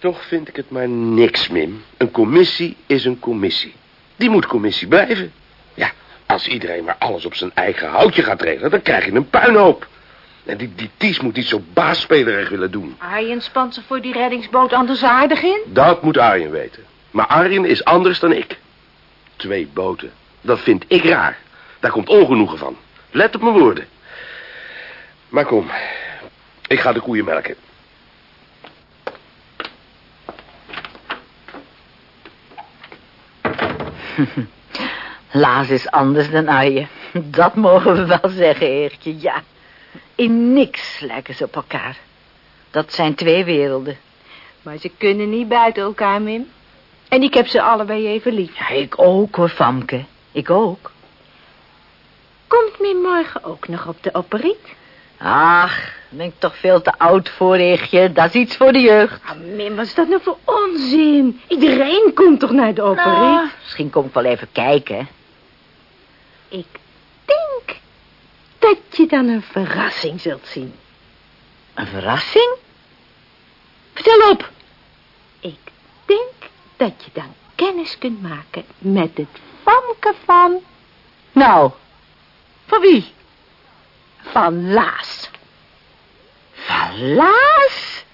Toch vind ik het maar niks, Mim. Een commissie is een commissie. Die moet commissie blijven. Ja, als iedereen maar alles op zijn eigen houtje gaat regelen... dan krijg je een puinhoop. En die, die Ties moet iets zo baasspelerig willen doen. Arjen spant zich voor die reddingsboot anders aardig in. Dat moet Arjen weten. Maar Arjen is anders dan ik. Twee boten. Dat vind ik raar. Daar komt ongenoegen van. Let op mijn woorden. Maar kom, ik ga de koeien melken. Laas is anders dan Arjen. Dat mogen we wel zeggen, Eertje, ja. In niks lijken ze op elkaar. Dat zijn twee werelden. Maar ze kunnen niet buiten elkaar, Mim. En ik heb ze allebei even lief. Ja, ik ook hoor, Famke. Ik ook. Komt Mim morgen ook nog op de operiet? Ach, ben ik toch veel te oud voor, Eegje. Dat is iets voor de jeugd. Ah, Mim, wat is dat nou voor onzin? Iedereen komt toch naar de operiet? Nou, misschien kom ik wel even kijken. Ik denk dat je dan een verrassing zult zien. Een verrassing? Vertel op. Ik denk dat je dan kennis kunt maken met het famke van... Nou, van wie? Van Laas. Van Laas?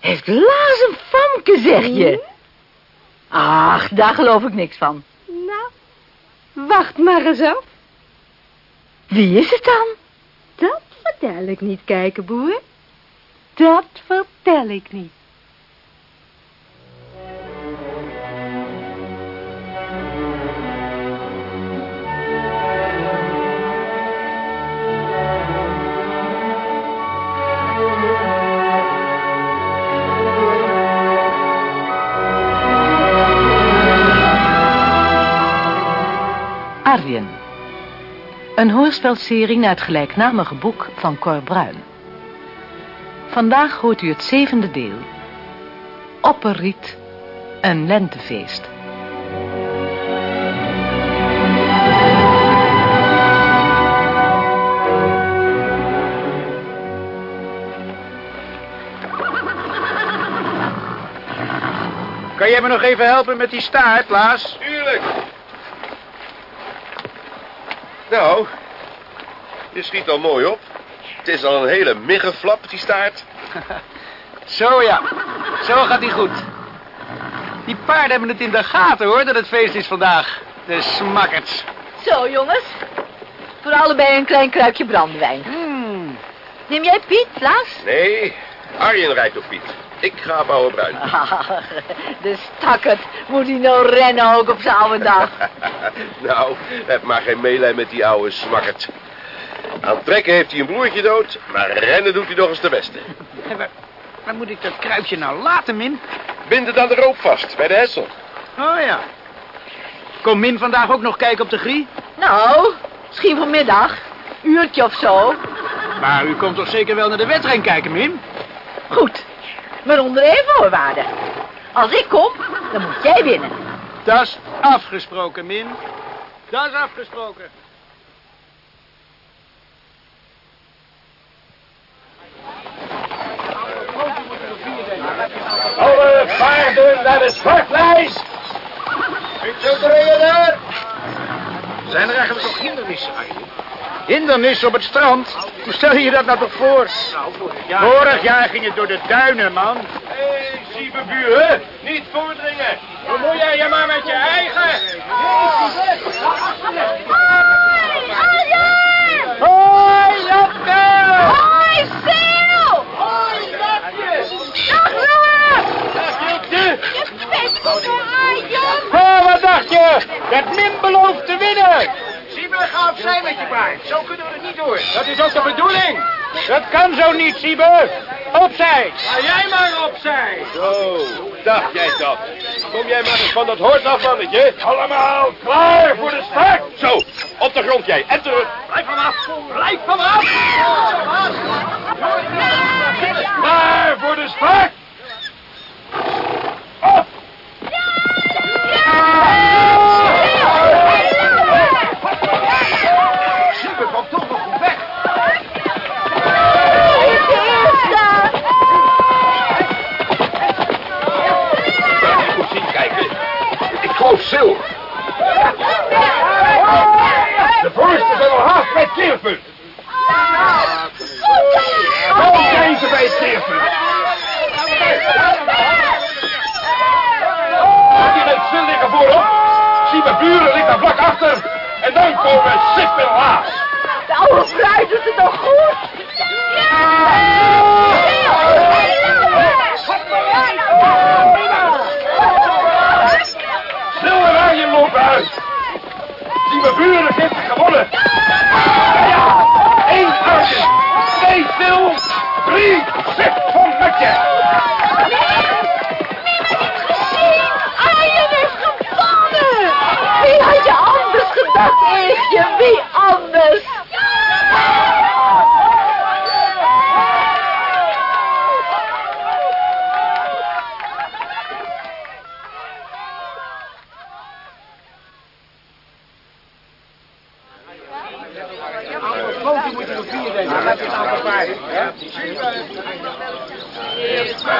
Heeft Laas een famke, zeg je? Ach, daar geloof ik niks van. Nou, wacht maar eens af. Wie is het dan? Dat vertel ik niet, kijkenboer. Dat vertel ik niet. Een hoorspelserie naar het gelijknamige boek van Cor Bruin. Vandaag hoort u het zevende deel. Opperriet, een lentefeest. Kan jij me nog even helpen met die staart, Laas? Tuurlijk. Nou, je schiet al mooi op. Het is al een hele miggenflap, die staart. Zo ja, zo gaat die goed. Die paarden hebben het in de gaten hoor, dat het feest is vandaag. De smakkerts. Zo, jongens. Voor allebei een klein kruikje brandewijn. Hmm. Neem jij Piet, Laas? Nee, Arjen rijdt op Piet. Ik ga op oude bruin. De stakkerd. Moet hij nou rennen ook op zijn oude dag? nou, heb maar geen meelij met die oude smakkert. Aan trekken heeft hij een broertje dood, maar rennen doet hij nog eens de beste. Waar, waar moet ik dat kruipje nou laten, Min? Bind het aan de roop vast, bij de hessel. Oh ja. Kom Min vandaag ook nog kijken op de grie? Nou, misschien vanmiddag. Uurtje of zo. Maar u komt toch zeker wel naar de wedren kijken, Min? Goed. Maar onder één voorwaarde. Als ik kom, dan moet jij winnen. Dat is afgesproken, Min. Dat is afgesproken. Alle paarden naar de startlijst. daar. Zijn er eigenlijk nog hindernissen, Arjen? Hindernissen op het strand? Hoe stel je je dat nou toch voor? Vorig jaar ging het door de duinen, man. Hé, hey, Siebenburen, niet voordringen. Bemoei jij je maar met je eigen. Hoi, Lapke! Hoi, Sil! Hoi, Lapje! Dag, Noah! Lapke! Je bent voor Arjen! Oh, wat dacht je? Dat Min belooft te winnen. Ga opzij met je paard. Zo kunnen we er niet door. Dat is ook de bedoeling. Dat kan zo niet, Siebe. Opzij. Ga jij maar opzij. Zo, dacht jij dat? Kom jij maar eens van dat hoort af, mannetje. Allemaal klaar voor de start. Zo, op de grond jij en terug. Blijf van af. Blijf van af. Klaar voor de start. Op. Siebe komt toch nog goed weg. Sil. De voorste zijn al haast bij het keerpunt. Kom deze bij het keerpunt. Die met Sil liggen voorop. Zie mijn buren ligt daar vlak achter. En dan komen Sip en Haas. De oude bruid doet het nog goed. Snel en Arjen lopen uit. Zie mijn buren heeft gewonnen. Ja, één Arjen, twee Sil, drie Sip van Mutje. Arjen heeft gewonnen! Wie had je anders gedacht, Eefje? Wie anders?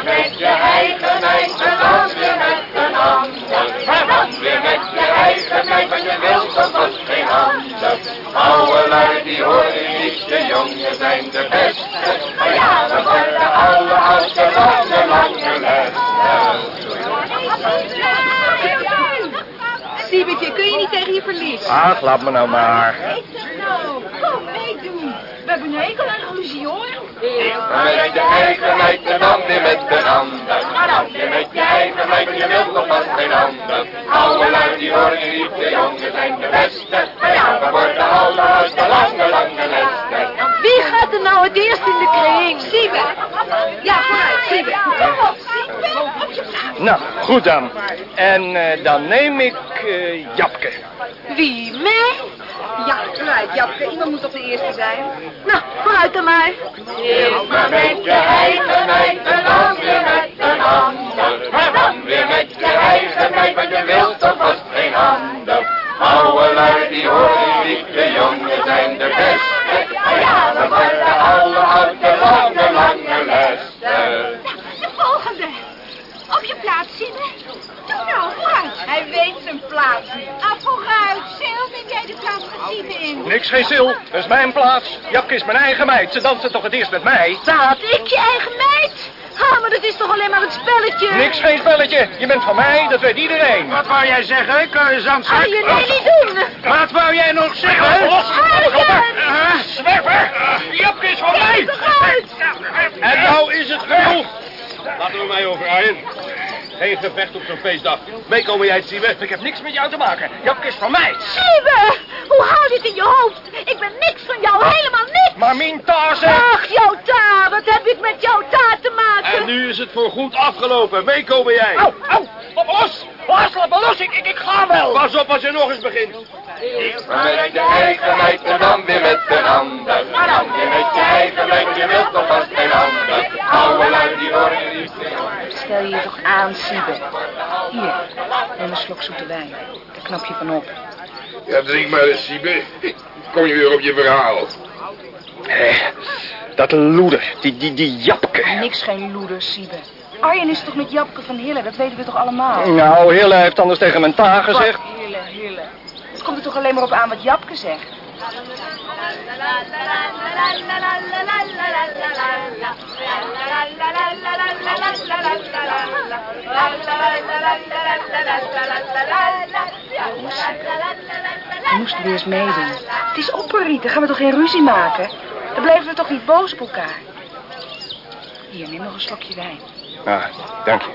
met je eigen meid, en dan weer met een ander. Maar dan weer met je eigen meid, want je wilt alvast geen ander. Oude lui, die horen niet, de jongen zijn de beste. Maar ja, we worden alle oude lange, lange lessen. Siebetje, kun je niet tegen je verlies? Ach, laat me nou maar. Nou, kom meedoen. We hebben een hekel aan ruzie, hoor. Met je eigen meid en dan weer met een ander. Weer met je eigen meid, je wilt nog vast geen ander. Oude lui die horen je niet, de jongen zijn de beste. Maar ja, we worden alle uit de lange, lange lessen. Wie gaat er nou het eerst in de kring? Siebe. Ja, vooruit, Siebe. Kom op, Siebe. Op je plaats. Nou, goed dan. En eh, dan neem ik eh, Japke. Wie? Mij? Ja, Iemand moet toch de eerste zijn? Nou, vooruit dan maar. Eerst maar met je eigen meid en dan weer met een ander. Maar dan weer met je eigen meid, want je wilt toch vast geen ander. Oude lui die horen je niet, de jongen zijn de beste. Maar ja, we worden alle uit de lange, lange lessen. De volgende. Op je plaats, Siebe. Doe nou, vooruit. Hij weet zijn plaats niet. Ah, vooruit. Sil, neem jij de plaats van Siebe in. Niks geen sil, dat is mijn plaats. Japke is mijn eigen meid, ze dansen toch het eerst met mij? Staat ik je eigen meid? Ha, maar dat is toch alleen maar een spelletje? Niks geen spelletje, je bent van mij, dat weet iedereen. Wat wou jij zeggen, Zandschak? Arjen, nee, niet doen. Wat wou jij nog zeggen? Arjen! Zwerver! Japke is van mij! En nou is het genoeg. Laten we mij over, Arjen. Geen gevecht op zo'n feestdag. Meekomen jij, Siebe? Ik heb niks met jou te maken. Japke is van mij. Siebe, hoe hou je dit in je hoofd? Ik ben niks van jou, helemaal niks. Maar mijn tazen. Ach, Jota, wat heb ik met Jota te maken? En nu is het voorgoed afgelopen. Meekomen jij. Au, au, me los. Los, laat me los, ik, ik, ik ga wel. Pas op als je nog eens begint. Met je eigen meid en dan weer met een ander. Maar dan weer met je eigen meid, je wilt toch vast geen ander. Oude lui die niet, de jongen Stel je je toch aan, Siebe. Hier, neem een slok zoete wijn. Daar knap je van op. Ja, drink maar eens, Siebe. Kom je weer op je verhaal. Eh, dat loeder, die, die, die Japke. Niks geen loeder, Siebe. Arjen is toch met Japke van Hille, dat weten we toch allemaal? Nou, Hille heeft anders tegen mijn ta gezegd. Wat Hille, Hille. Het komt er toch alleen maar op aan wat Japke zegt? Je moest weer eens meedoen. Het is opperriet, dan gaan we toch geen ruzie maken? Dan blijven we toch niet boos op elkaar? Hier, neem nog een slokje wijn. Ah, dank je.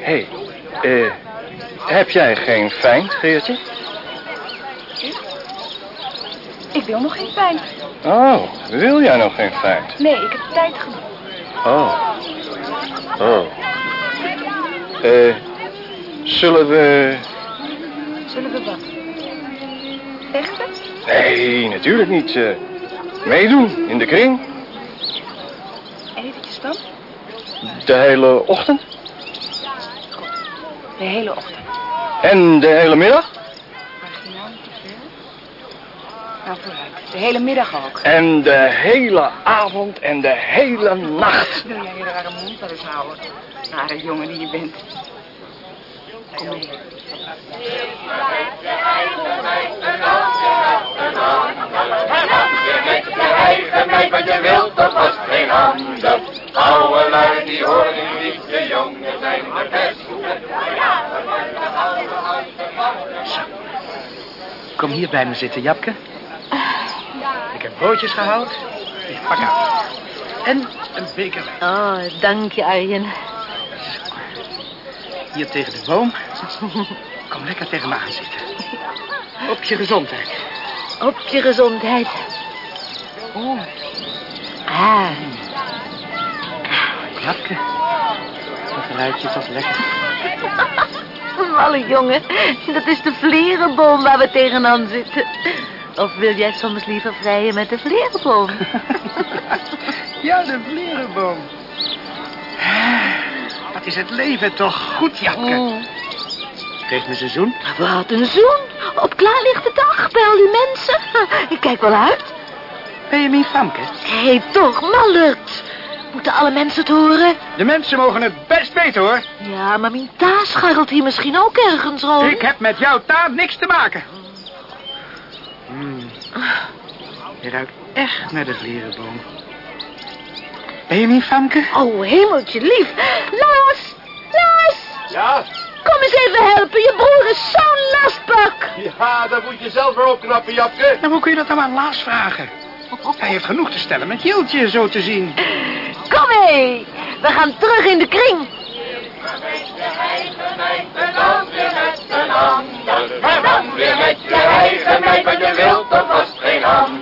Hé, hey, eh, heb jij geen fijn, Geertje? Ik wil nog geen pijn. Oh, wil jij nog geen fijn? Nee, ik heb tijd genoeg. Oh. Oh. Eh, zullen we... Zullen we wat? Vechten? Nee, natuurlijk niet. eh, meedoen in de kring. Eventjes dan? De hele ochtend. De hele ochtend. En de hele middag. Marginaal te veel. Nou, vooruit. De hele middag ook. En de hele avond en de hele nacht. Wil jij je rare mond wel eens houden? Rare jongen die je bent. Kom mee. Je je wilt toch vast geen ander. Oude lui die horen niet, de jongen zijn de beste. Kom hier bij me zitten, Japke. Ik heb broodjes gehaald. Ik pak aan. En een beker. Oh, dank je, Arjen. Hier tegen de boom. Kom lekker tegen me aan zitten. Op je gezondheid. Op je gezondheid. Oh, Ah, Japke. Dat geluidje is toch lekker. malle jongen. Dat is de vlerenboom waar we tegenaan zitten. Of wil jij soms liever vrijen met de vlerenboom? Ja, de vlerenboom. Wat is het leven toch goed, Japke. Mm. Geef me seizoen. Wat een zoen. Op klaarlichte dag bij al die mensen. Ik kijk wel uit. Benjamin Famke. Hé, hey, toch, mallert. Moeten alle mensen het horen? De mensen mogen het best weten, hoor. Ja, maar mijn taas scharrelt hier misschien ook ergens rond. Ik heb met jouw taart niks te maken. Mm. Je ruikt echt naar de vlerenboom. Benjamin Famke? Oh, hemeltje lief. Lars, Lars, Ja? kom eens even helpen. Je broer is zo'n lastbak. Ja, dat moet je zelf maar opknappen, Japke. Nou, hoe kun je dat nou aan Laas vragen? Hij heeft genoeg te stellen met Jiltje, zo te zien. Kom mee. We gaan terug in de kring. En dan weer met een ander. En dan weer met je eigen meid, want je wilt toch vast geen ander.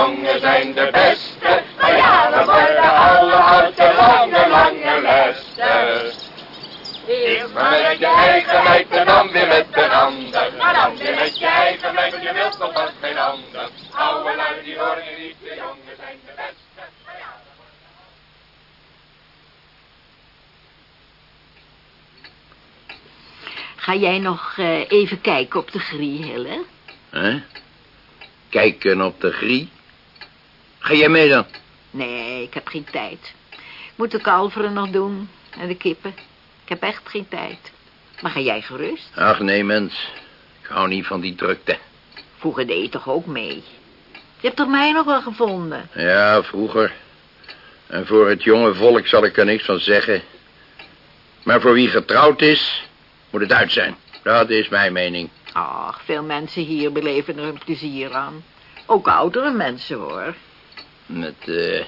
Jongen zijn de beste. Maar ja, we worden alle uit de lange, lange lessen. Eerst maar met je eigen meid en dan weer met een ander. Maar dan weer met je eigen meid, want je wilt toch vast geen ander. Oude lui die je niet, de jongen zijn de beste. Ga jij nog eh, even kijken op de griehillen? Hè? Kijken op de grie. Ga jij mee dan? Nee, ik heb geen tijd. Ik moet de kalveren nog doen en de kippen. Ik heb echt geen tijd. Maar ga jij gerust? Ach nee, mens. Ik hou niet van die drukte. Vroeger deed je toch ook mee? Je hebt toch mij nog wel gevonden? Ja, vroeger. En voor het jonge volk zal ik er niks van zeggen. Maar voor wie getrouwd is, moet het uit zijn. Dat is mijn mening. Ach, veel mensen hier beleven er een plezier aan. Ook oudere mensen, hoor. Met, eh...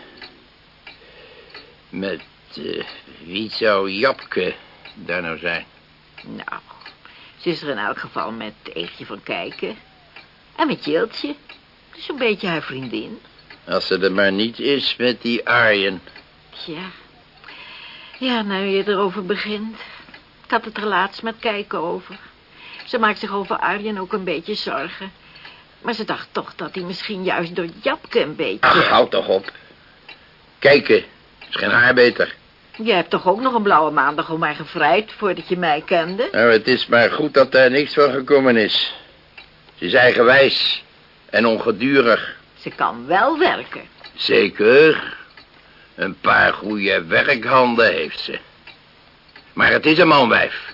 met, eh... wie zou Japke daar nou zijn? Nou, ze is er in elk geval met Eegje van Kijken. En met Jiltje. Dat is een beetje haar vriendin. Als ze er maar niet is met die Arjen. Tja. Ja, nou je erover begint. Ik had het er laatst met Kijken over. Ze maakt zich over Arjen ook een beetje zorgen. Maar ze dacht toch dat hij misschien juist door Japke een beetje... Ach, houd toch op. Kijken, is geen haar beter. Je hebt toch ook nog een blauwe maandag om mij gevrijd voordat je mij kende? Nou, het is maar goed dat daar niks van gekomen is. Ze is eigenwijs en ongedurig. Ze kan wel werken. Zeker. Een paar goede werkhanden heeft ze. Maar het is een manwijf.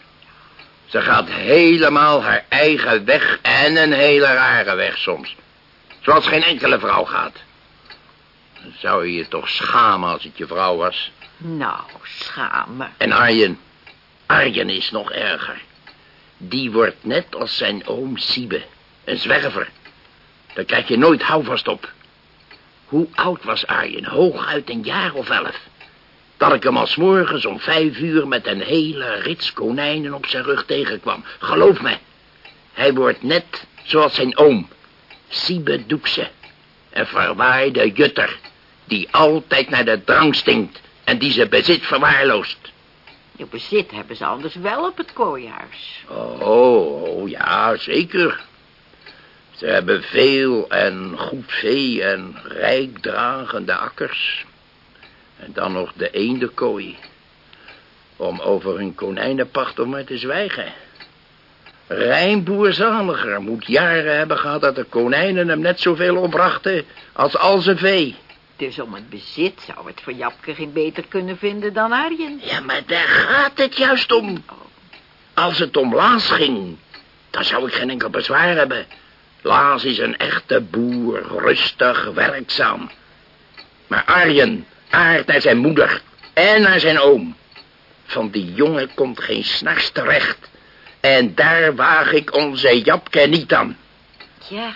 Ze gaat helemaal haar eigen weg en een hele rare weg soms. Zoals geen enkele vrouw gaat. Dan zou je je toch schamen als het je vrouw was. Nou, schamen. En Arjen. Arjen is nog erger. Die wordt net als zijn oom Siebe. Een zwerver. Daar krijg je nooit houvast op. Hoe oud was Arjen? Hooguit een jaar of elf. Dat ik hem als morgens om vijf uur met een hele rits konijnen op zijn rug tegenkwam. Geloof me, hij wordt net zoals zijn oom. Siebe Doekse. Een verwaaide jutter. Die altijd naar de drank stinkt. En die zijn bezit verwaarloost. Je bezit hebben ze anders wel op het kooihuis. Oh, oh, ja, zeker. Ze hebben veel en goed vee en rijk dragende akkers. En dan nog de eendenkooi. Om over hun konijnenpacht om maar te zwijgen. Rijnboerzaliger moet jaren hebben gehad dat de konijnen hem net zoveel opbrachten als al zijn vee. Dus om het bezit zou het voor Japke geen beter kunnen vinden dan Arjen. Ja, maar daar gaat het juist om. Als het om Laas ging, dan zou ik geen enkel bezwaar hebben. Laas is een echte boer, rustig, werkzaam. Maar Arjen, aard naar zijn moeder en naar zijn oom. Van die jongen komt geen s'nachts terecht. En daar waag ik onze Japke niet aan. Ja.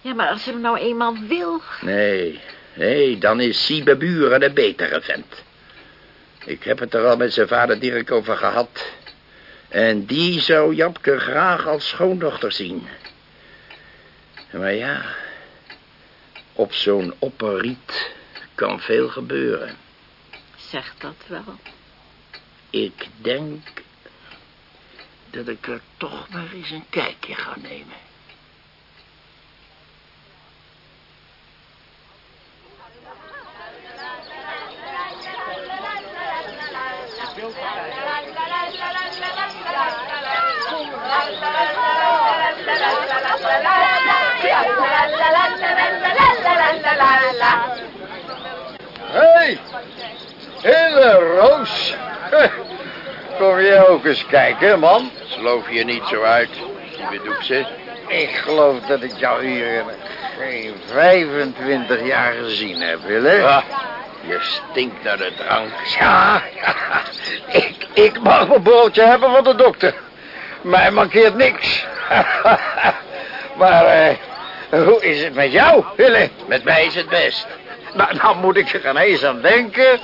Ja, maar als hem nou eenmaal wil... Nee, nee, dan is Siebe Buren de betere vent. Ik heb het er al met zijn vader Dirk over gehad. En die zou Japke graag als schoondochter zien. Maar ja, op zo'n opperriet kan veel gebeuren. Zeg dat wel. Ik denk dat ik er toch maar eens een kijkje ga nemen. Hele Roos. Kom jij ook eens kijken, man? Sloof je niet zo uit, Sibedoekse. Ik geloof dat ik jou hier geen 25 jaar gezien heb, Willem. Ah, je stinkt naar de drank. Ja, ik, ik mag mijn broodje hebben van de dokter. Mij mankeert niks. maar eh, hoe is het met jou, Willem? Met mij is het best. Nou, nou moet ik er eens aan denken.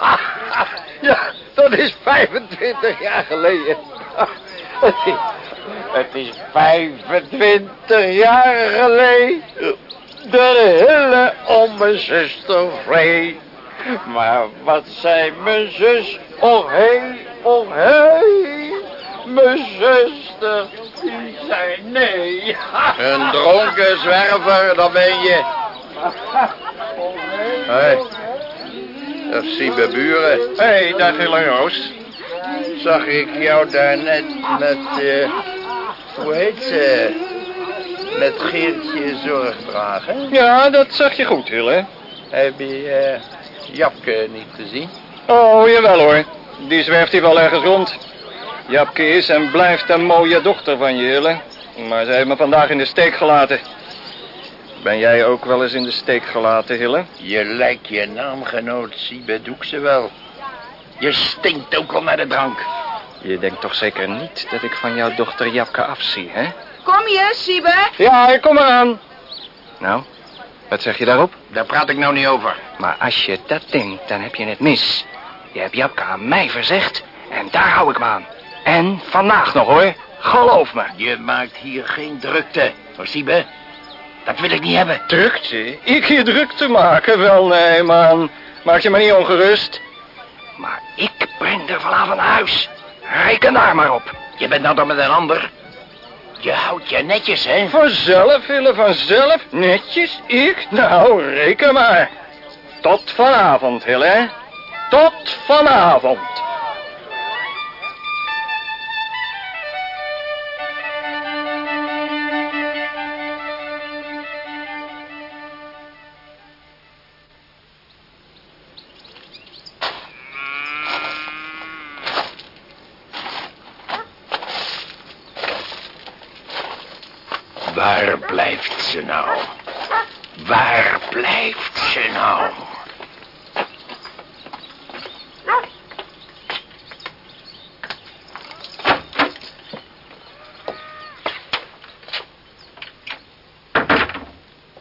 ja, dat is 25 jaar geleden. Het is, het is 25 jaar geleden. De hele om mijn zuster vree. Maar wat zei mijn zus? Oh hé, oh hé. Mijn zuster, die zei nee. Een dronken zwerver, dat ben je. Hé, dat zie buren. Hé, hey, dag Hille Roos. Zag ik jou daar net met, uh, hoe heet ze, met Geertje zorg dragen? Ja, dat zag je goed, Hille. Heb je uh, Japke niet gezien? Oh, jawel hoor. Die zwerft hier wel ergens rond. Japke is en blijft een mooie dochter van je, Hille. Maar ze heeft me vandaag in de steek gelaten. Ben jij ook wel eens in de steek gelaten, Hille? Je lijkt je naamgenoot Siebe Doekse wel. Je stinkt ook al naar de drank. Je denkt toch zeker niet dat ik van jouw dochter Japke afzie, hè? Kom je, Siebe? Ja, ik kom eraan. Nou, wat zeg je daarop? Daar praat ik nou niet over. Maar als je dat denkt, dan heb je het mis. Je hebt Japke aan mij verzegd en daar hou ik me aan. En vandaag nog, hoor. Geloof me. Je maakt hier geen drukte, voor Siebe. Dat wil ik niet hebben. Drukte? Ik hier drukte maken? Wel, nee, man. Maak je me niet ongerust. Maar ik breng er vanavond naar huis. Reken daar maar op. Je bent nou dan met een ander. Je houdt je netjes, hè? Vanzelf, Hille, vanzelf. Netjes, ik? Nou, reken maar. Tot vanavond, Hille. Tot vanavond. Blijft ze nou? Waar blijft ze nou?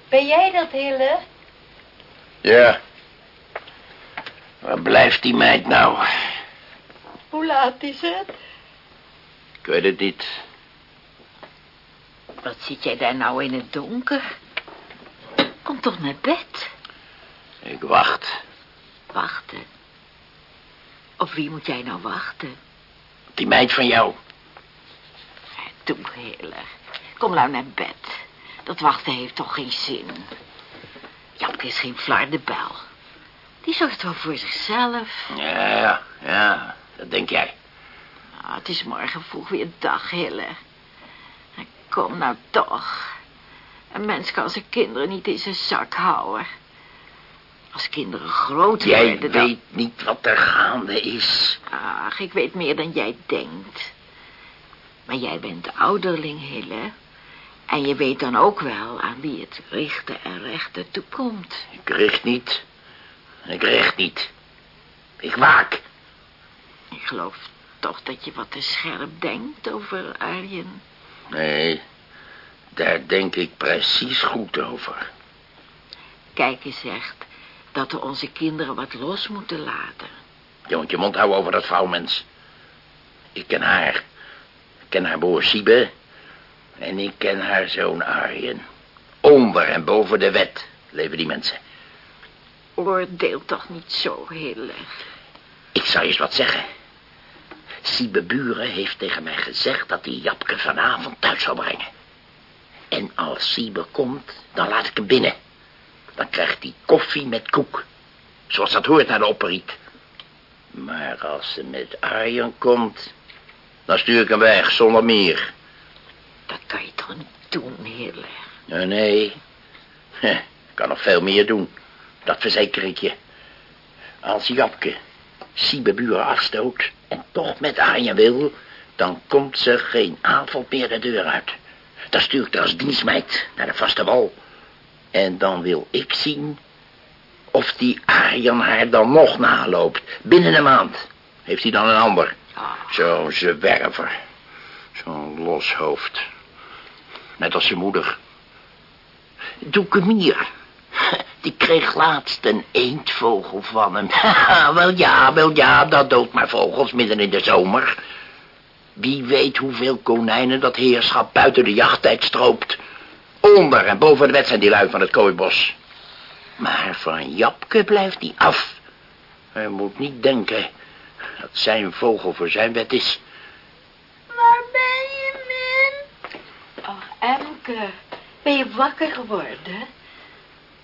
Ben jij dat, Hille? Ja. Waar blijft die meid nou? Hoe laat is het? Ik weet het niet. Wat zit jij daar nou in het donker? Kom toch naar bed. Ik wacht. Wachten. Op wie moet jij nou wachten? Die meid van jou. Doe. Kom nou naar bed. Dat wachten heeft toch geen zin. Japke is geen flardebel. Die zorgt wel voor zichzelf. Ja, ja, dat denk jij. Ah, het is morgen vroeg weer dag, Hille. Kom nou toch. Een mens kan zijn kinderen niet in zijn zak houden. Als kinderen groot Jij worden, dan... weet niet wat er gaande is. Ach, ik weet meer dan jij denkt. Maar jij bent de ouderling, Hille. En je weet dan ook wel aan wie het richte en rechte toekomt. Ik richt niet. Ik richt niet. Ik waak. Ik geloof toch dat je wat te scherp denkt over Arjen. Nee, daar denk ik precies goed over. Kijken zegt dat we onze kinderen wat los moeten laten. Je moet je mond houden over dat vrouwmens. Ik ken haar. Ik ken haar broer Siebe. En ik ken haar zoon Arjen. Onder en boven de wet leven die mensen. Oordeel toch niet zo, Hille. Ik zal je eens wat zeggen. Siebe Buren heeft tegen mij gezegd dat hij Japke vanavond thuis zou brengen. En als Siebe komt, dan laat ik hem binnen. Dan krijgt hij koffie met koek. Zoals dat hoort naar de opperriet. Maar als ze met Arjen komt, dan stuur ik hem weg zonder meer. Dat kan je toch niet doen, Hille? Nee, nee. Heh, ik kan nog veel meer doen. Dat verzeker ik je. Als Japke Siebe Buren afstoot en toch met Arjen wil... dan komt ze geen avond meer de deur uit. Dan stuur ik haar als dienstmeid naar de vaste wal. En dan wil ik zien of die Arjen haar dan nog naloopt. Binnen een maand heeft hij dan een ander. Zo'n zwerver. Zo'n los hoofd. Net als zijn moeder. Doekemier. Die kreeg laatst een eendvogel van hem. Haha, wel ja, wel ja, dat doodt maar vogels midden in de zomer. Wie weet hoeveel konijnen dat heerschap buiten de jachttijd stroopt. Onder en boven de wet zijn die lui van het kooibos. Maar van Japke blijft hij af. Hij moet niet denken dat zijn vogel voor zijn wet is. Waar ben je, Mim? Oh, Emke, ben je wakker geworden?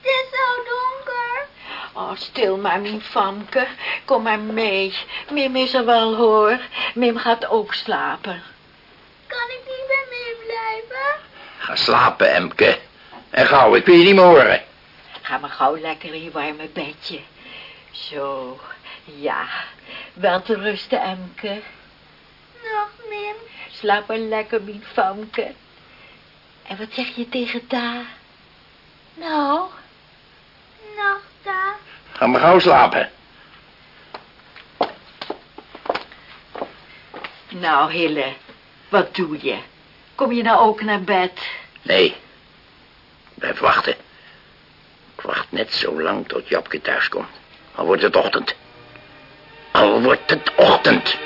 Het is zo donker. Oh, stil maar, mijn famke. Kom maar mee. Mim is er wel, hoor. Mim gaat ook slapen. Kan ik niet bij Mim blijven? Ga slapen, Emke. En gauw, ik wil je niet meer horen. Ga maar gauw lekker in je warme bedje. Zo, ja. Wel te rusten, Emke. Nog, Mim. Slaap maar lekker, mijn famke. En wat zeg je tegen Da? Nou, Ga maar gauw slapen. nou, Hille. Wat doe je? Kom je nou ook naar bed? Nee. Blijf wachten. Ik wacht net zo lang tot Japke thuis komt. Al wordt het ochtend. Al wordt het ochtend.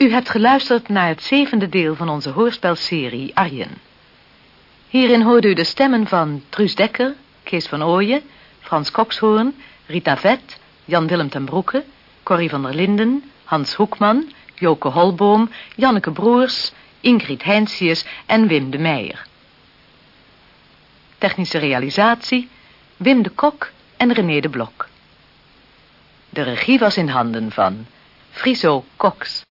U hebt geluisterd naar het zevende deel van onze hoorspelserie Arjen. Hierin hoorde u de stemmen van Truus Dekker, Kees van Ooyen, Frans Kokshoorn, Rita Vet, Jan-Willem ten Broeke, Corrie van der Linden, Hans Hoekman, Joke Holboom, Janneke Broers, Ingrid Heinsius en Wim de Meijer. Technische realisatie, Wim de Kok en René de Blok. De regie was in handen van Friso Cox.